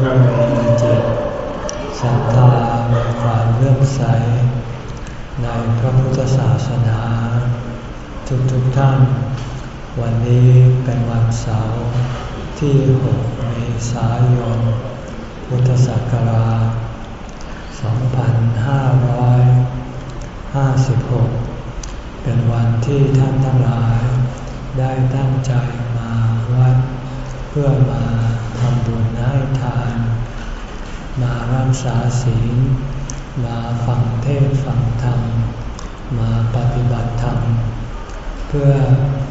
ผู้มีจิตศรัทธามีความเลื่อมใส ในพระพุทธศาสนา ทุกๆทท่าน วันนี้เป็นวันเสาร์ที่ 6 เมษายน พุทธศักราช 2556 เป็นวันที่ท่านทั้งหลายได้ตั้งใจมาวัดเพื่อมา ทำบุญให้ทาน มารักษาศีล มาฟังเทศฟังธรรม มาปฏิบัติธรรม เพื่อ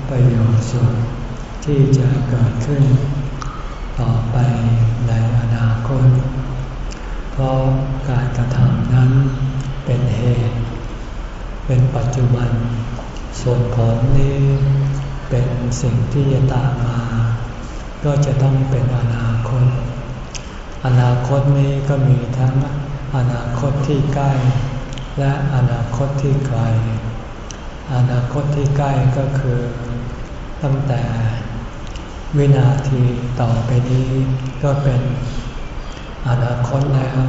ประโยชน์สุขที่จะเกิดขึ้น ต่อไปในอนาคต เพราะการกระทำนั้นเป็นเหตุ เป็นปัจจุบัน ส่วนผลนี้เป็นสิ่งที่จะตามมา ก็จะต้องเป็นอนาคต อนาคตนี้ก็มีทั้งอนาคตที่ใกล้ และอนาคตที่ไกล อนาคตที่ใกล้ก็คือตั้งแต่วินาทีต่อไปนี้ก็เป็นอนาคตแล้ว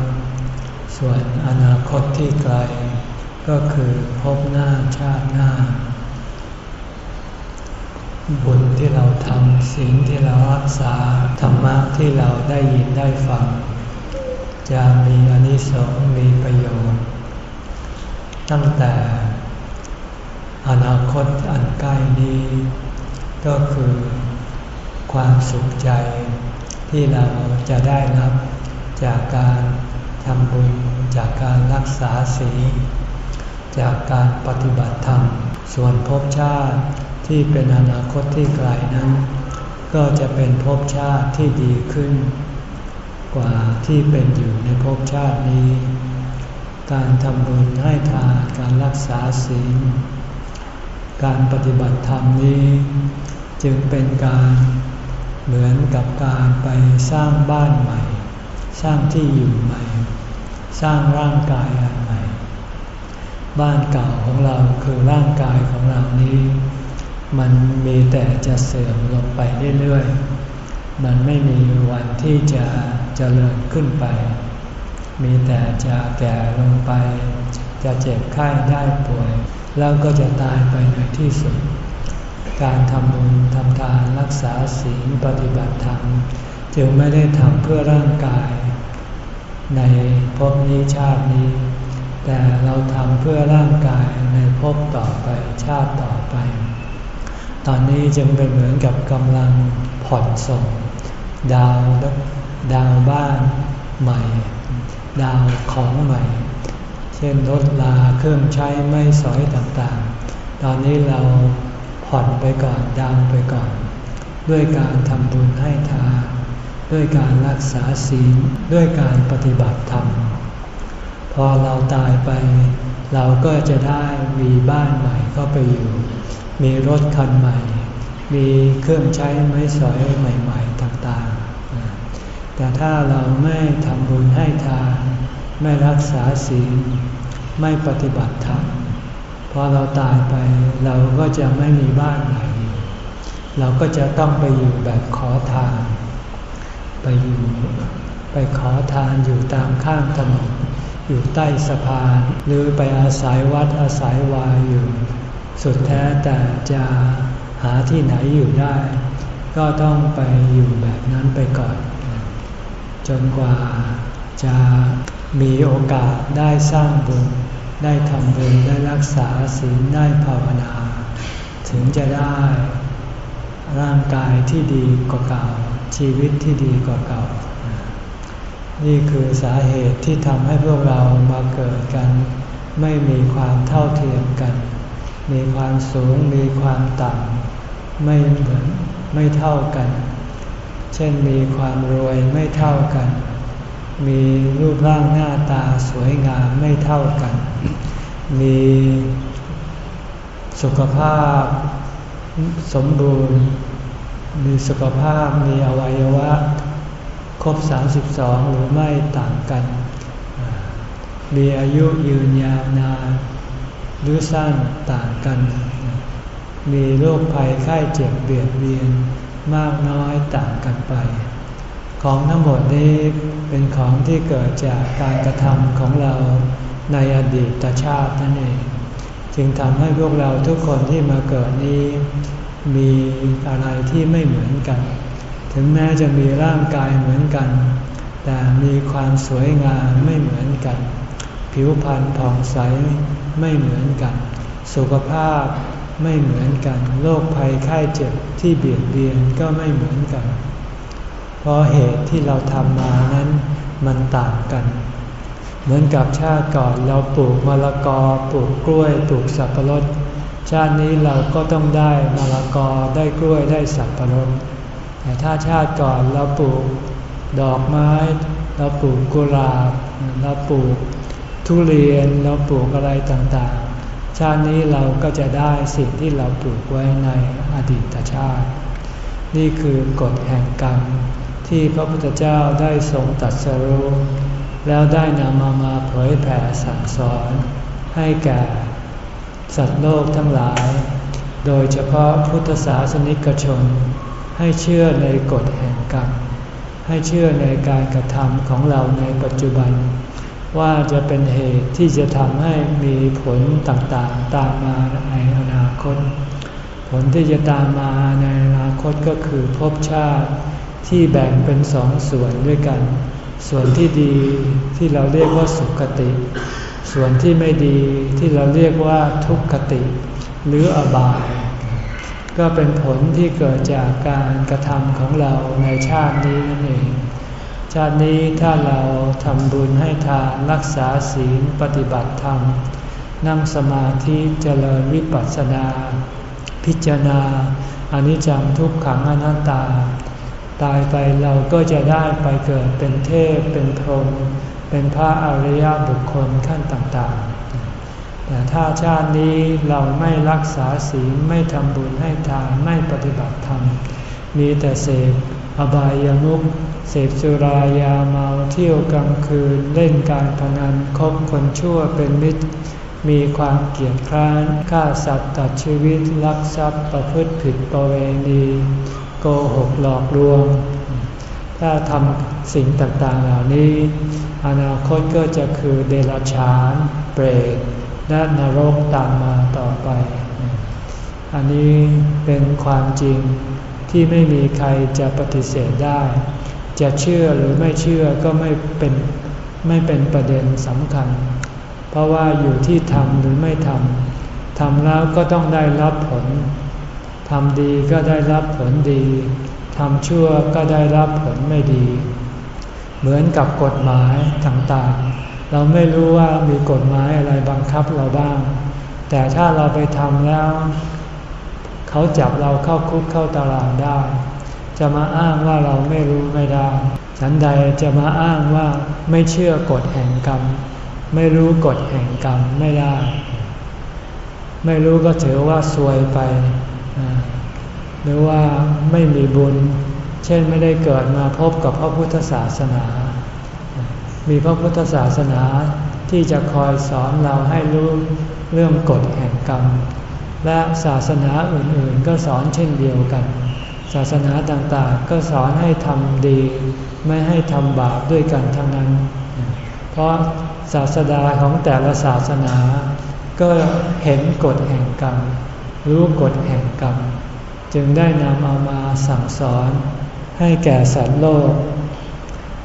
ส่วนอนาคตที่ไกล ก็คือพบหน้าชาติหน้า บุญที่เราทำสิ่งที่เรารักษาธรรมะที่เราได้ยินได้ฟัง จะมีอนิสงส์มีประโยชน์ ตั้งแต่อนาคตอันใกล้นี้ ก็คือความสุขใจที่เราจะได้รับจากการทำบุญจากการรักษาศีลจากการปฏิบัติธรรม ส่วนภพชาติ ที่เป็นอนาคตที่ไกลนั้น ก็จะเป็นภพชาติที่ดีขึ้น กว่าที่เป็นอยู่ในภพชาตินี้ การทำบุญให้ทานการรักษาศีลการปฏิบัติธรรมนี้ จึงเป็นการเหมือนกับการไปสร้างบ้านใหม่ สร้างที่อยู่ใหม่ สร้างร่างกายอันใหม่ บ้านเก่าของเราคือร่างกายของเรานี้ มันมีแต่จะเสื่อมลงไปเรื่อยๆ มันไม่มีวันที่จะจะเจริญขึ้นไป มีแต่จะแก่ลงไป จะเจ็บไข้ได้ป่วย แล้วก็จะตายไปในที่สุด การทำบุญทำทานรักษาศีลปฏิบัติธรรมจึงไม่ได้ทำเพื่อร่างกาย ในภพนี้ชาตินี้ แต่เราทำเพื่อร่างกายในภพต่อไปชาติต่อไป ตอนนี้จึงเป็นเหมือนกับกำลังผ่อนส่ง ดาวดาวบ้านใหม่ ดาวของใหม่ เช่นรถลาเครื่องใช้ไม่สอยต่างๆ ตอนนี้เราผ่อนไปก่อนดาวไปก่อน ด้วยการทำบุญให้ทานด้วยการรักษาศีลด้วยการปฏิบัติธรรม พอเราตายไป เราก็จะได้มีบ้านใหม่เข้าไปอยู่ มีรถคันใหม่ มีเครื่องใช้ไม้สอยใหม่ๆต่างๆ แต่ถ้าเราไม่ทำบุญให้ทาน ไม่รักษาศีล ไม่ปฏิบัติธรรม พอเราตายไปเราก็จะไม่มีบ้านไหน เราก็จะต้องไปอยู่แบบขอทาน ไปอยู่ไปขอทานอยู่ตามข้างถนนอยู่ใต้สะพาน หรือไปอาศัยวัดอาศัยวาอยู่ สุดแท้แต่จะหาที่ไหนอยู่ได้ ก็ต้องไปอยู่แบบนั้นไปก่อน จนกว่าจะมีโอกาสได้สร้างบุญ ได้ทำบุญได้รักษาศีลได้ภาวนา ถึงจะได้ร่างกายที่ดีกว่าเก่า ชีวิตที่ดีกว่าเก่า นี่คือสาเหตุที่ทำให้พวกเรามาเกิดกัน ไม่มีความเท่าเทียมกัน มีความสูงมีความต่ำไม่เหมือนไม่เท่ากัน เช่นมีความรวยไม่เท่ากัน มีรูปร่างหน้าตาสวยงามไม่เท่ากัน มีสุขภาพสมบูรณ์ มีสุขภาพมีอวัยวะ ครบ 32 หรือไม่ต่างกัน มีอายุยืนยาวนาน หรือสั้นต่างกัน มีโรคภัยไข้เจ็บเบียดเบียนมากน้อยต่างกันไป ของทั้งหมดนี้เป็นของที่เกิดจากการกระทำของเราในอดีตชาตินั่นเอง จึงทำให้พวกเราทุกคนที่มาเกิดนี้ มีอะไรที่ไม่เหมือนกัน ถึงแม้จะมีร่างกายเหมือนกัน แต่มีความสวยงามไม่เหมือนกัน ผิวพรรณผ่องใส ไม่เหมือนกัน สุขภาพไม่เหมือนกัน โรคภัยไข้เจ็บที่เบียดเบียนก็ไม่เหมือนกัน เพราะเหตุที่เราทำมานั้นมันต่างกัน เหมือนกับชาติก่อนเราปลูกมะละกอปลูกกล้วยปลูกสับปะรดชาตินี้เราก็ต้องได้มะละกอได้กล้วยได้สับปะรดแต่ถ้าชาติก่อนเราปลูกดอกไม้ เราปลูกกุหลาบเราปลูก ทุเรียนเราปลูกอะไรต่างๆ ชาตินี้เราก็จะได้สิ่งที่เราปลูกไว้ในอดีตชาติ นี่คือกฎแห่งกรรมที่พระพุทธเจ้าได้ทรงตัดสรู้แล้วได้นำมามาเผยแผ่สั่งสอนให้แก่สัตว์โลกทั้งหลาย โดยเฉพาะพุทธศาสนิกชน ให้เชื่อในกฎแห่งกรรม ให้เชื่อในการกระทำของเราในปัจจุบัน ว่าจะเป็นเหตุที่จะทำให้มีผลต่างๆ ตามมาในอนาคต ผลที่จะตามมาในอนาคตก็คือภพชาติที่แบ่งเป็นสองส่วนด้วยกัน ส่วนที่ดีที่เราเรียกว่าสุขติ ส่วนที่ไม่ดีที่เราเรียกว่าทุกขติ หรืออบาย ก็เป็นผลที่เกิดจากการกระทำของเราในชาตินี้นั่นเองาตินี้ถ้าเราทำบุญให้ทานรักษาศีลปฏิบัติธรรม นั่งสมาธิเจริญวิปัสสนา พิจารณาอนิจจังทุกขังอนัตตา ตายไปเราก็จะได้ไปเกิดเป็นเทพเป็นพรหมเป็นพระอริยบุคคลขั้นต่างๆ แต่ถ้าชาตินี้เราไม่รักษาศีลไม่ทำบุญให้ทานไม่ปฏิบัติธรรม มีแต่เสพอบายามุข เสพสุรายาเมาเที่ยวกลางคืนเล่นการพนันคบคนชั่วเป็นมิตร มีความเกียดคร้านฆ่าสัตว์ตัดชีวิตลักทรัพย์ประพฤติผิดประเวณีโกหกหลอกลวง ถ้าทำสิ่งต่างๆเหล่านี้ อนาคตก็จะคือเดรัจฉานเปรตและนรกตามมาต่อไป อันนี้เป็นความจริงที่ไม่มีใครจะปฏิเสธได้ จะเชื่อหรือไม่เชื่อก็ไม่เป็นไม่เป็นประเด็นสำคัญ เพราะว่าอยู่ที่ทำหรือไม่ทำทำแล้วก็ต้องได้รับผลทำดีก็ได้รับผลดีทำชั่วก็ได้รับผลไม่ดี เหมือนกับกฎหมายต่างๆ เราไม่รู้ว่ามีกฎหมายอะไรบังคับเราบ้าง แต่ถ้าเราไปทำแล้ว เขาจับเราเข้าคุกเข้าตารางได้ จะมาอ้างว่าเราไม่รู้ไม่ได้ ฉันใดจะมาอ้างว่าไม่เชื่อกฎแห่งกรรม ไม่รู้กฎแห่งกรรมไม่ได้ ไม่รู้ก็ถือว่าซวยไป หรือว่าไม่มีบุญ เช่นไม่ได้เกิดมาพบกับพระพุทธศาสนา มีพระพุทธศาสนาที่จะคอยสอนเราให้รู้เรื่องกฎแห่งกรรม และศาสนาอื่นๆก็สอนเช่นเดียวกัน ศาสนาต่างๆ ก็สอนให้ทำดี ไม่ให้ทำบาปด้วยกันทั้งนั้น เพราะศาสดาของแต่ละศาสนา ก็เห็นกฎแห่งกรรม รู้กฎแห่งกรรม จึงได้นำเอามาสั่งสอนให้แก่สัตว์โลก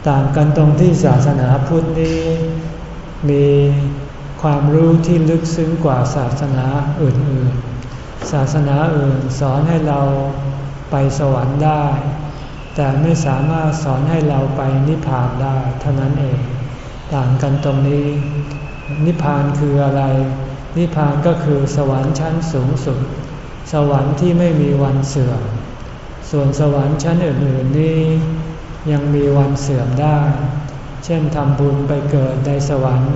ต่างกันตรงที่ศาสนาพุทธนี้ มีความรู้ที่ลึกซึ้งกว่าศาสนาอื่นๆ ศาสนาอื่นสอนให้เรา ไปสวรรค์ได้ แต่ไม่สามารถสอนให้เราไปนิพพานได้เท่านั้นเอง ต่างกันตรงนี้ นิพพานคืออะไร นิพพานก็คือสวรรค์ชั้นสูงสุด สวรรค์ที่ไม่มีวันเสื่อม ส่วนสวรรค์ชั้นอื่นๆนี้ยังมีวันเสื่อมได้ เช่นทำบุญไปเกิดในสวรรค์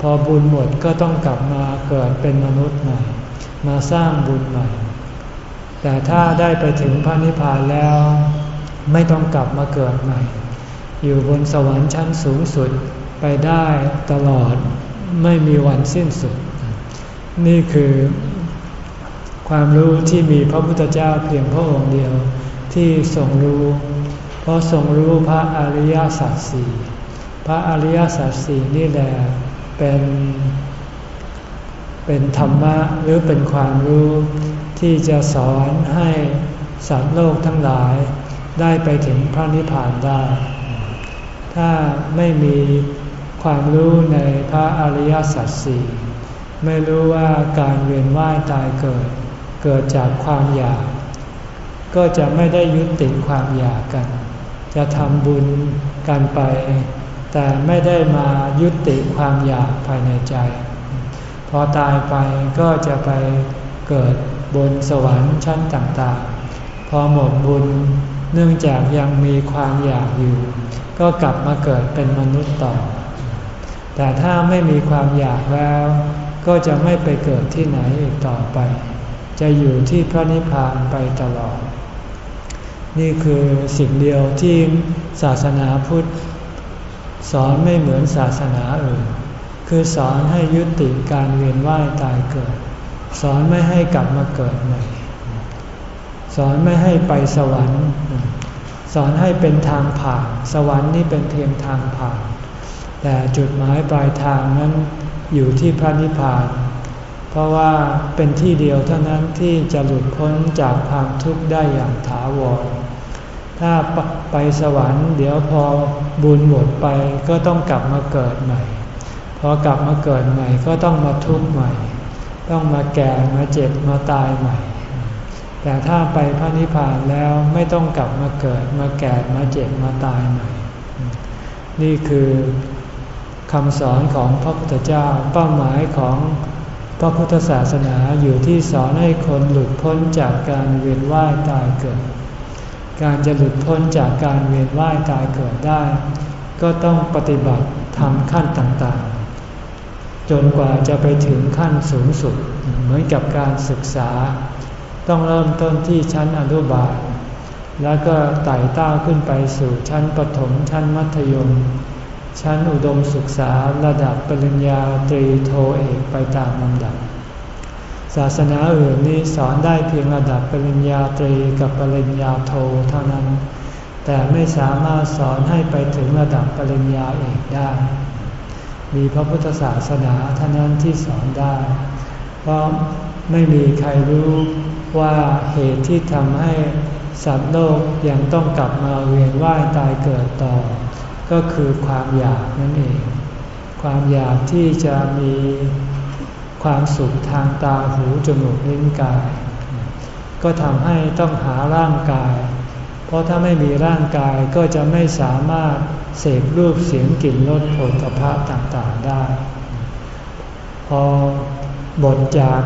พอบุญหมดก็ต้องกลับมาเกิดเป็นมนุษย์ใหม่ มาสร้างบุญใหม่ แต่ถ้าได้ไปถึงพระนิพพานแล้ว ไม่ต้องกลับมาเกิดใหม่ อยู่บนสวรรค์ชั้นสูงสุดไปได้ตลอดไม่มีวันสิ้นสุด นี่คือความรู้ที่มีพระพุทธเจ้าเพียงพระองค์เดียวที่ทรงรู้ เพราะทรงรู้พระอริยสัจสี่พระอริยสัจสี่นี่แหละเป็น เป็นธรรมะหรือเป็นความรู้ ที่จะสอนให้สัตว์โลกทั้งหลายได้ไปถึงพระนิพพานได้ ถ้าไม่มีความรู้ในพระอริยสัจสี่ไม่รู้ว่าการเวียนว่ายตายเกิด เกิดจากความอยาก ก็จะไม่ได้ยุติความอยากกัน จะทำบุญกันไป แต่ไม่ได้มายุติความอยากภายในใจ พอตายไปก็จะไปเกิด บนสวรรค์ชั้นต่างๆ พอหมดบุญเนื่องจากยังมีความอยากอยู่ ก็กลับมาเกิดเป็นมนุษย์ต่อ แต่ถ้าไม่มีความอยากแล้ว ก็จะไม่ไปเกิดที่ไหนอีกต่อไป จะอยู่ที่พระนิพพานไปตลอด นี่คือสิ่งเดียวที่ศาสนาพุทธ สอนไม่เหมือนศาสนาอื่น คือสอนให้ยุติการเวียนว่ายตายเกิด สอนไม่ให้กลับมาเกิดใหม่ สอนไม่ให้ไปสวรรค์ สอนให้เป็นทางผ่าน สวรรค์นี่เป็นเพียงทางผ่าน แต่จุดหมายปลายทางนั้นอยู่ที่พระนิพพาน เพราะว่าเป็นที่เดียวเท่านั้นที่จะหลุดพ้นจากความทุกข์ได้อย่างถาวร ถ้าไปสวรรค์ เดี๋ยวพอบุญหมดไปก็ต้องกลับมาเกิดใหม่ พอกลับมาเกิดใหม่ก็ต้องมาทุกข์ใหม่ ต้องมาแก่มาเจ็บมาตายใหม่ แต่ถ้าไปพระนิพพานแล้วไม่ต้องกลับมาเกิดมาแก่มาเจ็บมาตายใหม่ นี่คือคำสอนของพระพุทธเจ้าเป้าหมายของพระพุทธศาสนาอยู่ที่สอนให้คนหลุดพ้นจากการเวียนว่ายตายเกิด การจะหลุดพ้นจากการเวียนว่ายตายเกิดได้ ก็ต้องปฏิบัติทำขั้นต่าง จนกว่าจะไปถึงขั้นสูงสุด เหมือนกับการศึกษา ต้องเริ่มต้นที่ชั้นอนุบาล แล้วก็ไต่เต้าขึ้นไปสู่ชั้นประถมชั้นมัธยม ชั้นอุดมศึกษาระดับปริญญาตรีโทเอกไปตามลำดับ ศาสนาอื่นนี้สอนได้เพียงระดับปริญญาตรีกับปริญญาโทเท่านั้น แต่ไม่สามารถสอนให้ไปถึงระดับปริญญาเอกได้ มีพระพุทธศาสนาเท่านั้นที่สอนได้ เพราะไม่มีใครรู้ว่าเหตุที่ทำให้สัตว์โลกยังต้องกลับมาเวียนว่ายตายเกิดต่อ ก็คือความอยากนั่นเอง ความอยากที่จะมีความสุขทางตาหูจมูกลิ้นกาย ก็ทำให้ต้องหาร่างกาย เพราะถ้าไม่มีร่างกายก็จะไม่สามารถเสพรูปเสียงกลิ่นรสผลพระต่างๆได้ พอบทจาก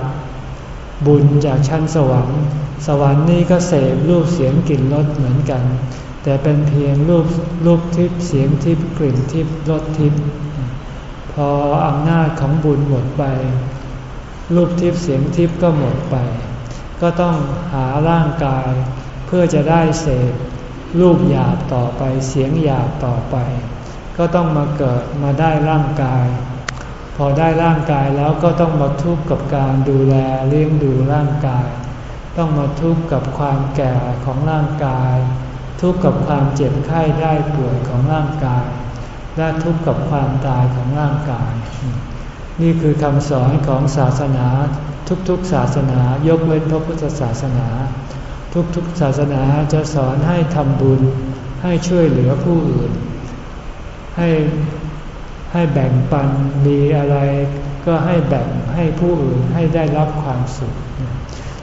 บุญจากชั้นสวรรค์ สวรรค์นี่ก็เสพรูปเสียงกลิ่นรสเหมือนกัน แต่เป็นเพียงรูปรูปทิพย์เสียงทิพย์กลิ่นทิพย์รสทิพย์พออำนาจของบุญหมดไป รูปทิพย์เสียงทิพย์ก็หมดไป ก็ต้องหาร่างกาย พื่อจะได้เสพรูปหยาบต่อไปเสียงหยาบต่อไป ก็ต้องมาเกิดมาได้ร่างกาย พอได้ร่างกายแล้วก็ต้องมาทุกข์กับการดูแลเลี้ยงดูร่างกาย ต้องมาทุกข์กับความแก่ของร่างกาย ทุกข์กับความเจ็บไข้ได้ป่วยของร่างกาย และทุกข์กับความตายของร่างกาย นี่คือคำสอนของศาสนาทุกๆศาสนายกเว้นพระพุทธศาสนา ทุกๆศาสนาจะสอนให้ทำบุญ ให้ช่วยเหลือผู้อื่น ให้ให้แบ่งปันมีอะไร ก็ให้แบ่งให้ผู้อื่นให้ได้รับความสุข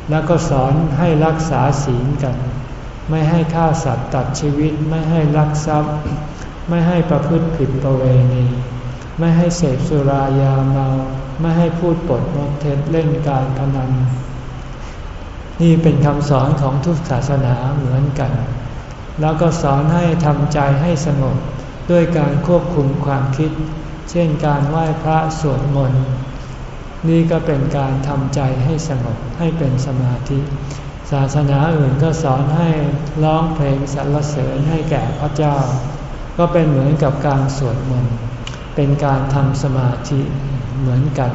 แล้วก็สอนให้รักษาศีลกัน ไม่ให้ฆ่าสัตว์ตัดชีวิตไม่ให้ลักทรัพย์ ไม่ให้ประพฤติผิดประเวณี ไม่ให้เสพสุรายาเมา ไม่ให้พูดปดมดเท็จเล่นการพนัน นี่เป็นคำสอนของทุกศาสนาเหมือนกัน แล้วก็สอนให้ทำใจให้สงบด้วยการควบคุมความคิด เช่นการไหว้พระสวดมนต์นี่ก็เป็นการทำใจให้สงบให้เป็นสมาธิ ศาสนาอื่นก็สอนให้ร้องเพลงสรรเสริญให้แก่พระเจ้า ก็เป็นเหมือนกับการสวดมนต์เป็นการทำสมาธิเหมือนกัน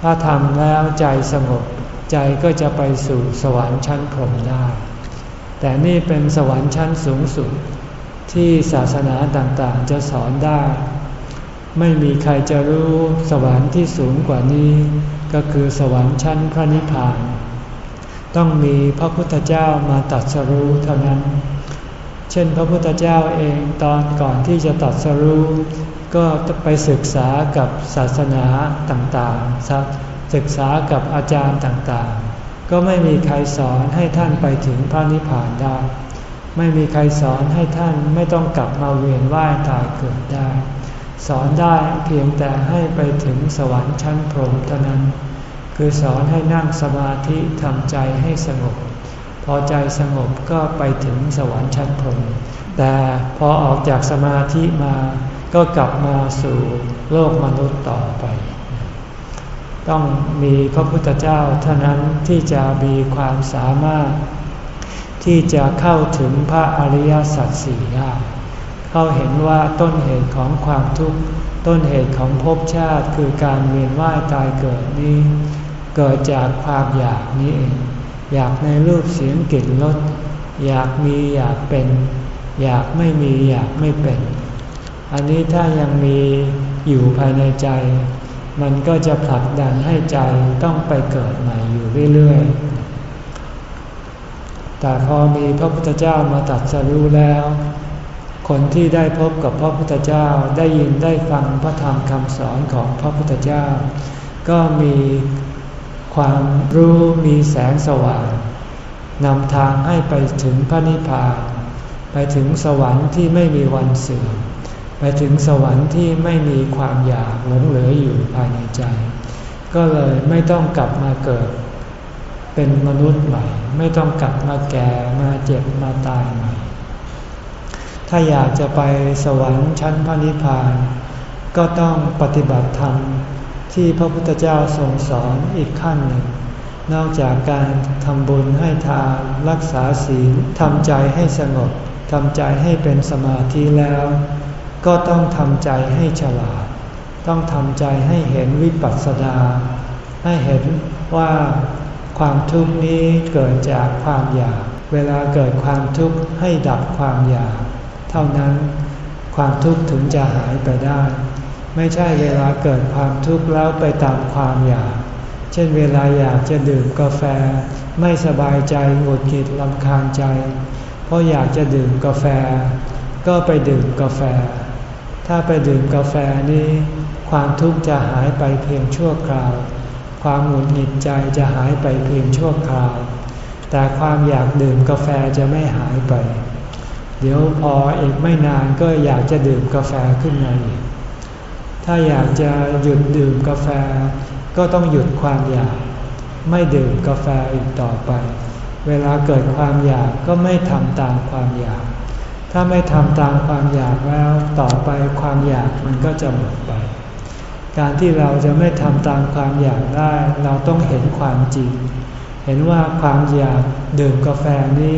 ถ้าทำแล้วใจสงบ ใจก็จะไปสู่สวรรค์ชั้นพรหมได้ แต่นี่เป็นสวรรค์ชั้นสูงสุด ที่ศาสนาต่างๆ จะสอนได้ ไม่มีใครจะรู้สวรรค์ที่สูงกว่านี้ ก็คือสวรรค์ชั้นพระนิพพาน ต้องมีพระพุทธเจ้ามาตัดสรู้เท่านั้น เช่นพระพุทธเจ้าเองตอนก่อนที่จะตัดสรู้ก็ไปศึกษากับศาสนาต่างๆ ศึกษากับอาจารย์ต่างๆ ก็ไม่มีใครสอนให้ท่านไปถึงพระนิพพานได้ ไม่มีใครสอนให้ท่านไม่ต้องกลับมาเวียนว่ายตายเกิดได้ สอนได้เพียงแต่ให้ไปถึงสวรรค์ชั้นพรหมเท่านั้น คือสอนให้นั่งสมาธิทำใจให้สงบ พอใจสงบก็ไปถึงสวรรค์ชั้นพรหมแต่พอออกจากสมาธิมาก็กลับมาสู่โลกมนุษย์ต่อไป ต้องมีพระพุทธเจ้าเท่านั้นที่จะมีความสามารถ ที่จะเข้าถึงพระอริยสัจสี่ได้เข้าเห็นว่าต้นเหตุของความทุกข์ต้นเหตุของภพชาติคือการเวียนว่ายตายเกิดนี้ เกิดจากความอยากนี้เอง อยากในรูปเสียงกลิ่นรสอยากมีอยากเป็น อยากไม่มีอยากไม่เป็น อันนี้ถ้ายังมีอยู่ภายในใจ มันก็จะผลักดันให้ใจต้องไปเกิดใหม่อยู่เรื่อยๆ แต่พอมีพระพุทธเจ้ามาตัดสรู้แล้ว คนที่ได้พบกับพระพุทธเจ้าได้ยินได้ฟังพระธรรมคำสอนของพระพุทธเจ้า ก็มีความรู้มีแสงสว่างนำทางให้ไปถึงพระนิพพานไปถึงสวรรค์ที่ไม่มีวันเสื่อม ไปถึงสวรรค์ที่ไม่มีความอยากหลงเหลืออยู่ภายในใจ ก็เลยไม่ต้องกลับมาเกิด เป็นมนุษย์ใหม่ ไม่ต้องกลับมาแก่มาเจ็บมาตายใหม่ ถ้าอยากจะไปสวรรค์ชั้นพระนิพพาน ก็ต้องปฏิบัติธรรมที่พระพุทธเจ้าทรงสอนอีกขั้นหนึ่ง นอกจากการทำบุญให้ทานรักษาศีลทำใจให้สงบทำใจให้เป็นสมาธิแล้ว ก็ต้องทำใจให้ฉลาด ต้องทำใจให้เห็นวิปัสสนา ให้เห็นว่าความทุกข์นี้เกิดจากความอยาก เวลาเกิดความทุกข์ให้ดับความอยาก เท่านั้นความทุกข์ถึงจะหายไปได้ ไม่ใช่เวลาเกิดความทุกข์แล้วไปตามความอยาก เช่นเวลาอยากจะดื่มกาแฟ ไม่สบายใจหงุดหงิดลำคาญใจ เพราะอยากจะดื่มกาแฟ ก็ไปดื่มกาแฟ ถ้าไปดื่มกาแฟนี้ ความทุกข์จะหายไปเพียงชั่วคราว ความหงุดหงิดใจจะหายไปเพียงชั่วคราว แต่ความอยากดื่มกาแฟจะไม่หายไป เดี๋ยวพออีกไม่นานก็อยากจะดื่มกาแฟขึ้นมาอีก ถ้าอยากจะหยุดดื่มกาแฟ ก็ต้องหยุดความอยาก ไม่ดื่มกาแฟอีกต่อไป เวลาเกิดความอยากก็ไม่ทำตามความอยาก ถ้าไม่ทำตามความอยากแล้วต่อไปความอยากมันก็จะหมดไป การที่เราจะไม่ทำตามความอยากได้ เราต้องเห็นความจริง เห็นว่าความอยากดื่มกาแฟนี้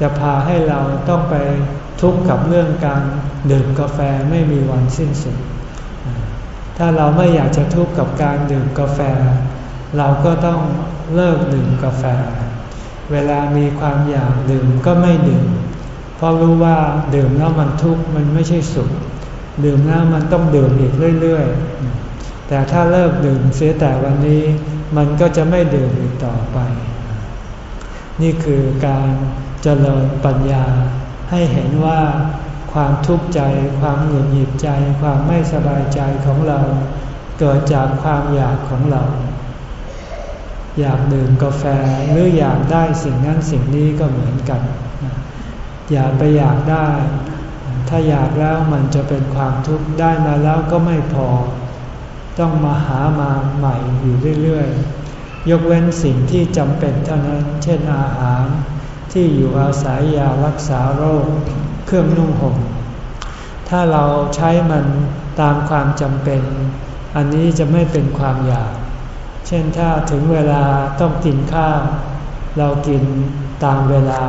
จะพาให้เราต้องไปทุกข์กับเรื่องการดื่มกาแฟไม่มีวันสิ้นสุด ถ้าเราไม่อยากจะทุกข์กับการดื่มกาแฟ เราก็ต้องเลิกดื่มกาแฟ เวลามีความอยากดื่มก็ไม่ดื่ม เพราะรู้ว่าดื่มแล้วมันทุกข์มันไม่ใช่สุข ดื่มแล้วมันต้องดื่มอีกเรื่อย ๆ แต่ถ้าเลิกดื่มเสียแต่วันนี้ มันก็จะไม่ดื่มอีกต่อไป นี่คือการเจริญปัญญาให้เห็นว่าความทุกข์ใจ ความหงุดหงิดใจ ความไม่สบายใจของเรา เกิดจากความอยากของเรา อยากดื่มกาแฟหรืออยากได้สิ่งนั้นสิ่งนี้ก็เหมือนกัน อย่าไปอยากได้ ถ้าอยากแล้วมันจะเป็นความทุกข์ได้มาแล้วก็ไม่พอ ต้องมาหามาใหม่อยู่เรื่อยๆ ยกเว้นสิ่งที่จำเป็นเท่านั้น เช่นอาหาร ที่อยู่อาศัยยารักษาโรค เครื่องนุ่งห่ม ถ้าเราใช้มันตามความจำเป็น อันนี้จะไม่เป็นความอยาก เช่นถ้าถึงเวลาต้องกินข้าว เรากินตามเวลา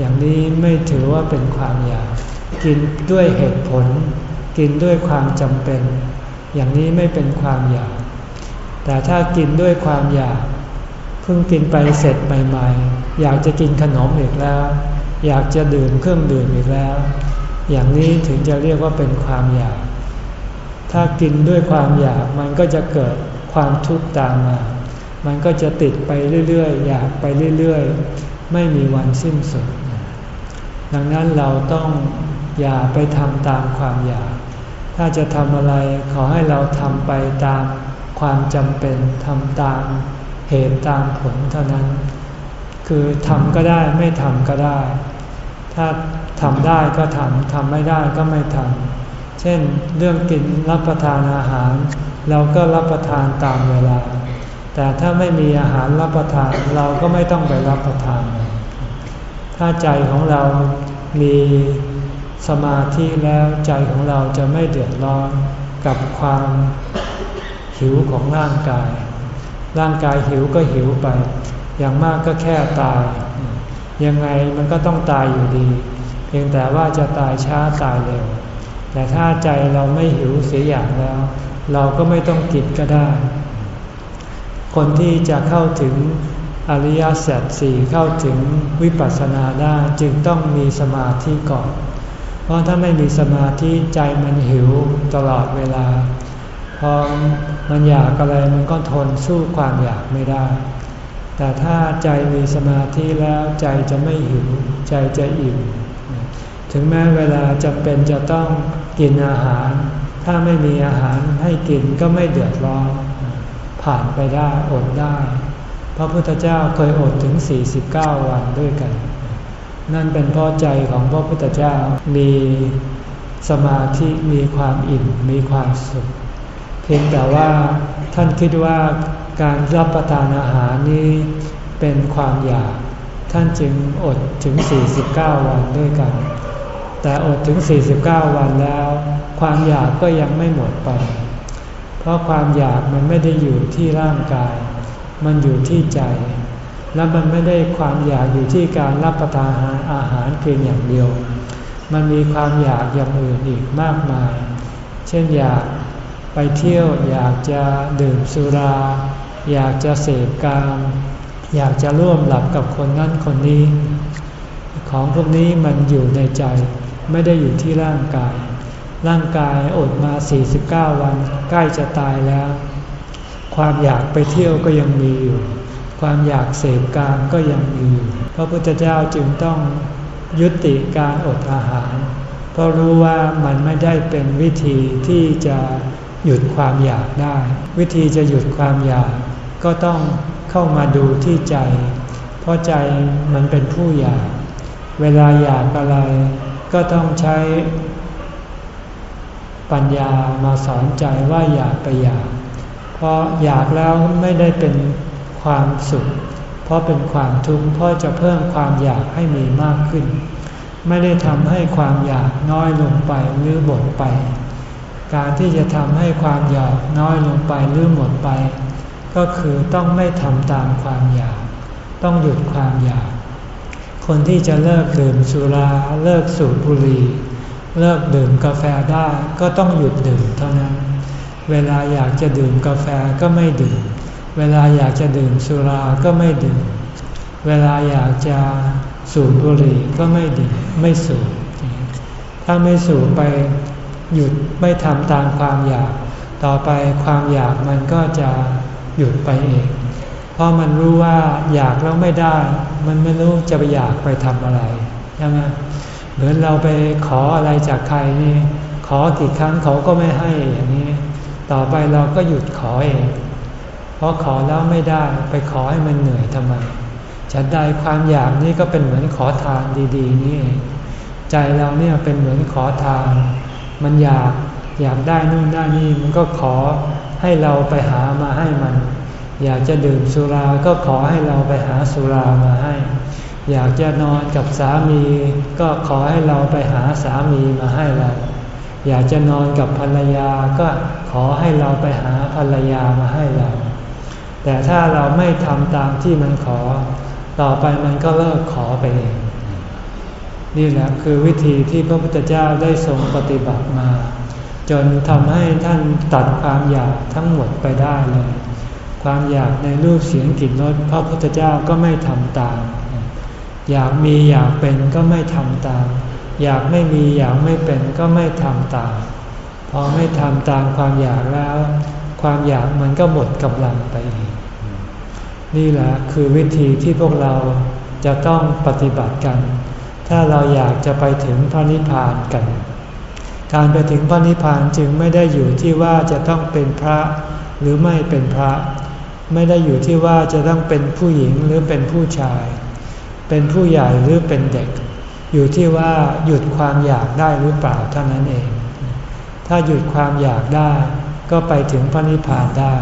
อย่างนี้ไม่ถือว่าเป็นความอยาก กินด้วยเหตุผล กินด้วยความจำเป็น อย่างนี้ไม่เป็นความอยาก แต่ถ้ากินด้วยความอยาก เพิ่งกินไปเสร็จใหม่ ๆ อยากจะกินขนมอีกแล้ว อยากจะดื่มเครื่องดื่มอีกแล้ว อย่างนี้ถึงจะเรียกว่าเป็นความอยาก ถ้ากินด้วยความอยากมันก็จะเกิดความทุกข์ตามมา มันก็จะติดไปเรื่อยๆ อยากไปเรื่อยๆ ไม่มีวันสิ้นสุด ดังนั้นเราต้องอย่าไปทำตามความอยาก ถ้าจะทำอะไรขอให้เราทำไปตามความจำเป็นทำตามเหตุตามผลเท่านั้น คือทำก็ได้ไม่ทำก็ได้ ถ้าทำได้ก็ทำทำไม่ได้ก็ไม่ทำเช่นเรื่องกินรับประทานอาหาร เราก็รับประทานตามเวลา แต่ถ้าไม่มีอาหารรับประทานเราก็ไม่ต้องไปรับประทาน ถ้าใจของเรามีสมาธิแล้วใจของเราจะไม่เดือดร้อนกับความหิวของร่างกาย ร่างกายหิวก็หิวไป อย่างมากก็แค่ตาย ยังไงมันก็ต้องตายอยู่ดี เพียงแต่ว่าจะตายช้าตายเร็ว แต่ถ้าใจเราไม่หิวเสียอย่างแล้ว เราก็ไม่ต้องกินก็ได้ คนที่จะเข้าถึง อริยสัจสี่เข้าถึงวิปัสสนาได้จึงต้องมีสมาธิก่อน เพราะถ้าไม่มีสมาธิใจมันหิวตลอดเวลา พอมันอยากอะไรมันก็ทนสู้ความอยากไม่ได้ แต่ถ้าใจมีสมาธิแล้วใจจะไม่หิว ใจจะอิ่ม ถึงแม้เวลาจำเป็นจะต้องกินอาหาร ถ้าไม่มีอาหารให้กินก็ไม่เดือดร้อนผ่านไปได้อดได้ ระพุทธเจ้าเคยอดถึง 49 วันด้วยกัน นั่นเป็นเพราะใจของพระพุทธเจ้ามีสมาธิมีความอิ่มมีความสุข เพียงแต่ว่าท่านคิดว่าการรับประทานอาหารนี้เป็นความอยาก ท่านจึงอดถึง 49 วันด้วยกัน แต่อดถึง 49 วันแล้ว ความอยากก็ยังไม่หมดไป เพราะความอยากมันไม่ได้อยู่ที่ร่างกาย มันอยู่ที่ใจ และมันไม่ได้ความอยากอยู่ที่การรับประทานอาหารเพียงอย่างเดียว มันมีความอยากอย่างอื่นอีกมากมาย เช่นอยากไปเที่ยวอยากจะดื่มสุรา อยากจะเสพกามอยากจะร่วมหลับกับคนนั้นคนนี้ ของพวกนี้มันอยู่ในใจ ไม่ได้อยู่ที่ร่างกาย ร่างกายอดมา 49 วัน ใกล้จะตายแล้ว ความอยากไปเที่ยวก็ยังมีอยู่ ความอยากเสพกามก็ยังมี พระพุทธเจ้าจึงต้องยุติการอดอาหาร เพราะรู้ว่ามันไม่ได้เป็นวิธีที่จะหยุดความอยากได้ วิธีจะหยุดความอยาก ก็ต้องเข้ามาดูที่ใจ เพราะใจมันเป็นผู้อยาก เวลาอยากอะไร ก็ต้องใช้ปัญญามาสอนใจว่าอยากไปอยาก เพราะอยากแล้วไม่ได้เป็นความสุข เพราะเป็นความทุกข์เพราะจะเพิ่มความอยากให้มีมากขึ้น ไม่ได้ทำให้ความอยากน้อยลงไปหรือหมดไป การที่จะทำให้ความอยากน้อยลงไปหรือหมดไป ก็คือต้องไม่ทำตามความอยาก ต้องหยุดความอยาก คนที่จะเลิกดื่มสุราเลิกสูบบุหรี่เลิกดื่มกาแฟได้ก็ต้องหยุดดื่มเท่านั้น เวลาอยากจะดื่มกาแฟก็ไม่ดื่ม เวลาอยากจะดื่มสุราก็ไม่ดื่ม เวลาอยากจะสูบบุหรี่ก็ไม่ดื่มไม่สูบ ถ้าไม่สูบไปหยุดไม่ทำตามความอยาก ต่อไปความอยากมันก็จะหยุดไปเอง เพราะมันรู้ว่าอยากแล้วไม่ได้ มันไม่รู้จะไปอยากไปทำอะไรใช่ไหมเหมือนเราไปขออะไรจากใครนี่ ขอกี่ครั้งเขาก็ไม่ให้อย่างนี้ ต่อไปเราก็หยุดขอเอง เพราะขอแล้วไม่ได้ไปขอให้มันเหนื่อยทำไมฉันใดความอยากนี่ก็เป็นเหมือนขอทานดีๆนี่เองใจเราเนี่ยเป็นเหมือนขอทาน มันอยากอยากได้นู่นได้นี่มันก็ขอให้เราไปหามาให้มัน อยากจะดื่มสุราก็ขอให้เราไปหาสุรามาให้ อยากจะนอนกับสามี ก็ขอให้เราไปหาสามีมาให้เรา อยากจะนอนกับภรรยาก็ขอให้เราไปหาภรรยามาให้เรา แต่ถ้าเราไม่ทำตามที่มันขอ ต่อไปมันก็เลิกขอไปเอง นี่แหละคือวิธีที่พระพุทธเจ้าได้ทรงปฏิบัติมา จนทำให้ท่านตัดความอยากทั้งหมดไปได้เลย ความอยากในรูปเสียงกลิ่นรสพระพุทธเจ้าก็ไม่ทำตาม อยากมีอยากเป็นก็ไม่ทำตาม อยากไม่มีอยากไม่เป็นก็ไม่ทำตาม พอไม่ทำตามความอยากแล้ว ความอยากมันก็หมดกำลังไปอีกนี่แหละคือวิธีที่พวกเราจะต้องปฏิบัติกัน ถ้าเราอยากจะไปถึงพระนิพพานกัน การไปถึงพระนิพพานจึงไม่ได้อยู่ที่ว่าจะต้องเป็นพระหรือไม่เป็นพระ ไม่ได้อยู่ที่ว่าจะต้องเป็นผู้หญิงหรือเป็นผู้ชาย เป็นผู้ใหญ่หรือเป็นเด็ก อยู่ที่ว่าหยุดความอยากได้หรือเปล่าเท่านั้นเอง ถ้าหยุดความอยากได้ ก็ไปถึงพระนิพพานได้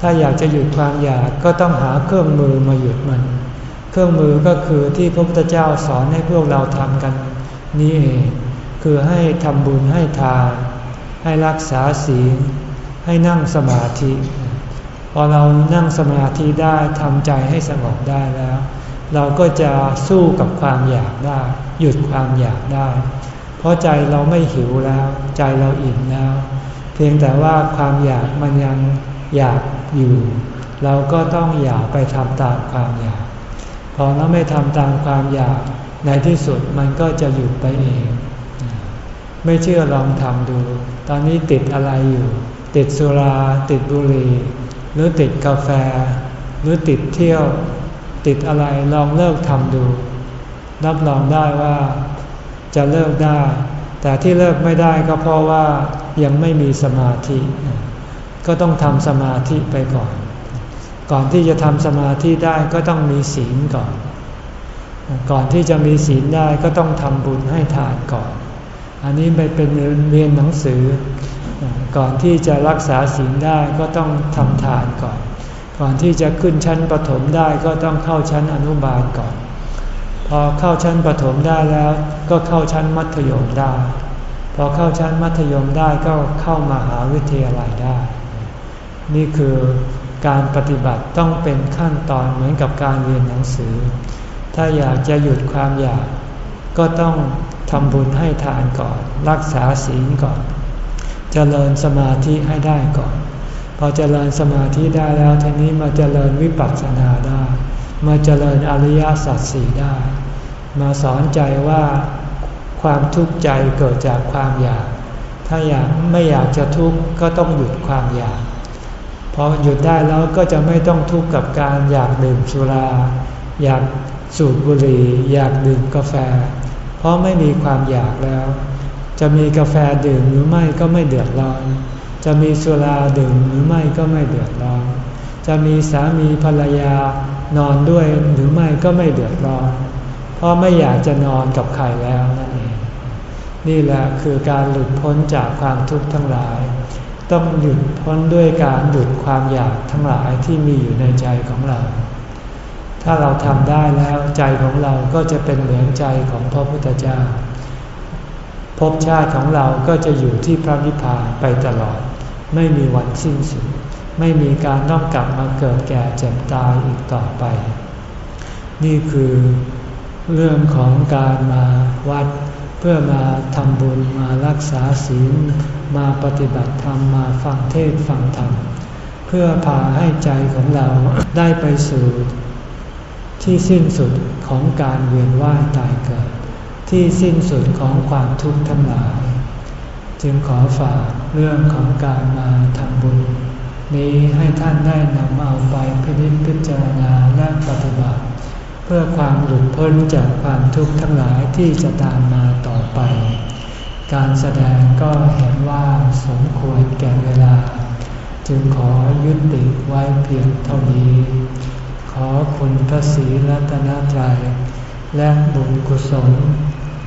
ถ้าอยากจะหยุดความอยากก็ต้องหาเครื่องมือมาหยุดมัน เครื่องมือก็คือที่พระพุทธเจ้าสอนให้พวกเราทำกันนี่เอง คือให้ทำบุญให้ทาน ให้รักษาศีล ให้นั่งสมาธิ พอเรานั่งสมาธิได้ทำใจให้สงบได้แล้ว เราก็จะสู้กับความอยากได้ หยุดความอยากได้ เพราะใจเราไม่หิวแล้ว ใจเราอิ่มแล้ว เพียงแต่ว่าความอยากมันยังอยากอยู่ เราก็ต้องอย่าไปทำตามความอยาก พอเราไม่ทำตามความอยากในที่สุดมันก็จะหยุดไปเอง ไม่เชื่อลองทำดู ตอนนี้ติดอะไรอยู่ ติดสุรา ติดบุหรี่ หรือติดกาแฟ หรือติดเที่ยว ติดอะไรลองเลิกทำดู รับรองได้ว่าจะเลิกได้ แต่ที่เลิกไม่ได้ก็เพราะว่ายังไม่มีสมาธิ ก็ต้องทำสมาธิไปก่อน ก่อนที่จะทำสมาธิได้ก็ต้องมีศีลก่อน ก่อนที่จะมีศีลได้ก็ต้องทำบุญให้ทานก่อน อันนี้ไปเป็นเรียนหนังสือ ก่อนที่จะรักษาศีลได้ก็ต้องทำทานก่อน ก่อนที่จะขึ้นชั้นปฐมได้ก็ต้องเข้าชั้นอนุบาลก่อน พอเข้าชั้นปฐมได้แล้วก็เข้าชั้นมัธยมได้ พอเข้าชั้นมัธยมได้ก็เข้ามาหาวิทยาลัยได้ นี่คือการปฏิบัติต้องเป็นขั้นตอนเหมือนกับการเรียนหนังสือ ถ้าอยากจะหยุดความอยาก ก็ต้องทำบุญให้ทานก่อน รักษาศีลก่อนจเจริญสมาธิให้ได้ก่อน พอเจริญสมาธิได้แล้วทีนี้มาเจริญวิปัสสนาได้ มาเจริญอริยสัจสี่ได้ มาสอนใจว่าความทุกข์ใจเกิดจากความอยาก ถ้าอยากไม่อยากจะทุกข์ก็ต้องหยุดความอยาก พอหยุดได้แล้วก็จะไม่ต้องทุกข์กับการอยากดื่มสุรา อยากสูบบุหรี่ อยากดื่มกาแฟ เพราะไม่มีความอยากแล้ว จะมีกาแฟดื่มหรือไม่ก็ไม่เดือดร้อน จะมีสุราดื่มหรือไม่ก็ไม่เดือดร้อน จะมีสามีภรรยานอนด้วยหรือไม่ก็ไม่เดือดร้อน เพราะไม่อยากจะนอนกับใครแล้วนั่นเอง นี่แหละคือการหลุดพ้นจากความทุกข์ทั้งหลาย ต้องหยุดพ้นด้วยการหยุดความอยากทั้งหลายที่มีอยู่ในใจของเรา ถ้าเราทำได้แล้วใจของเราก็จะเป็นเหมือนใจของพระพุทธเจ้า ภพชาติของเราก็จะอยู่ที่พระนิพพานไปตลอด ไม่มีวันสิ้นสุด ไม่มีการต้องกลับมาเกิดแก่เจ็บตายอีกต่อไป นี่คือเรื่องของการมาวัด เพื่อมาทำบุญมารักษาศีล มาปฏิบัติธรรมมาฟังเทศฟังธรรม เพื่อพาให้ใจของเราได้ไปสู่ที่สิ้นสุดของการเวียนว่ายตายเกิด ที่สิ้นสุดของความทุกข์ทั้งหลาย จึงขอฝากเรื่องของการมาทำบุญ นี้ให้ท่านได้นำเอาไปพิจิตพิจารณาและปฏิบัติ เพื่อความหลุดพ้นจากความทุกข์ทั้งหลายที่จะตามมาต่อไป การแสดงก็เห็นว่าสมควรแก่เวลา จึงขอยุติไว้เพียงเท่านี้ ขอคุณพระศรีรัตนตรัยและบุญกุศล